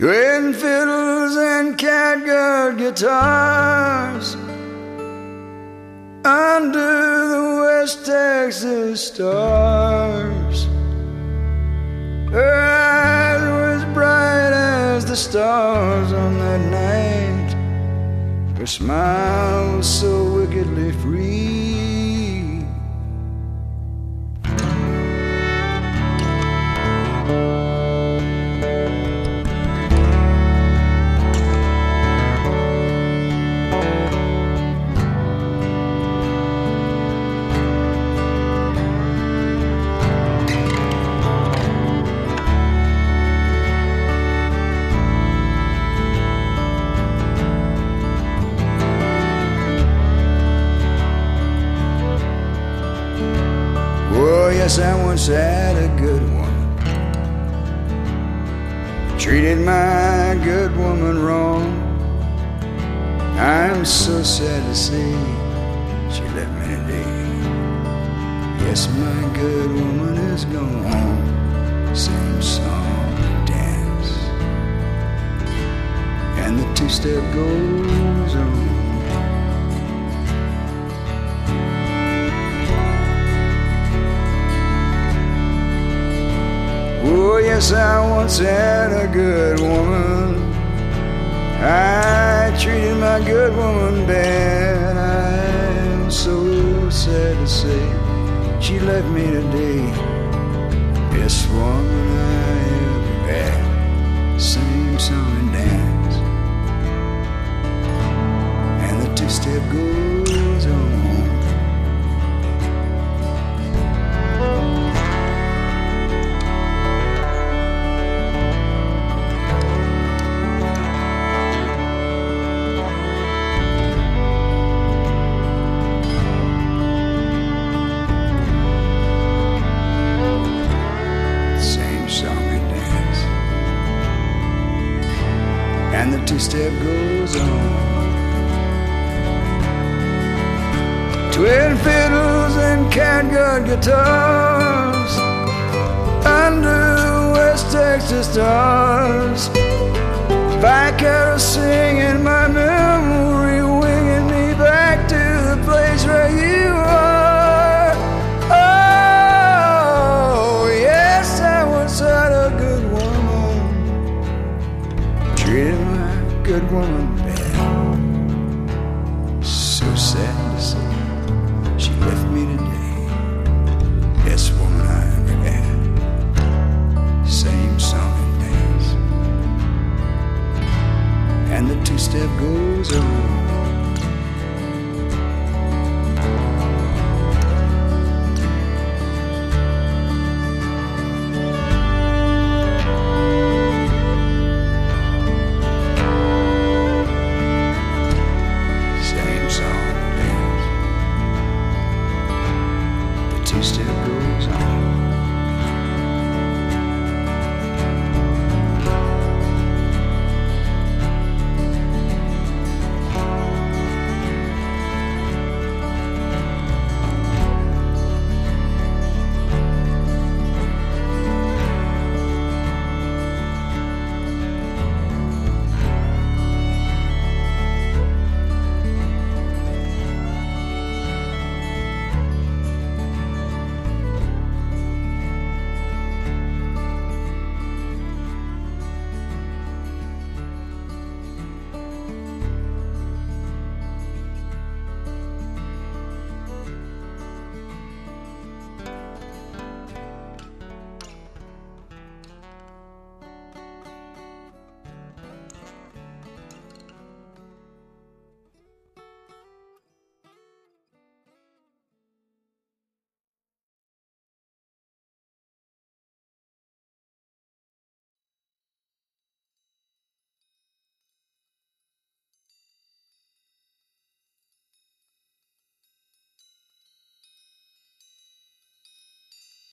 Twin fiddles and catgut guitars under the West Texas stars. Her eyes were as bright as the stars on that night. Her smile was so wickedly free. Yes, I once had a good woman. Treated my good woman wrong. I'm so sad to see she left me today. Yes, my good woman is gone. Same song dance. And the two step goes yes, I once had a good woman. I treated my good woman bad. I'm so sad to say she left me today. Best woman I ever had. Same song and dance. And the two step goes And two step goes on. Twin fiddles and catgut guitars under West Texas stars. Vaquero singing my memory, good woman bad. So sad to say, she left me today. too still.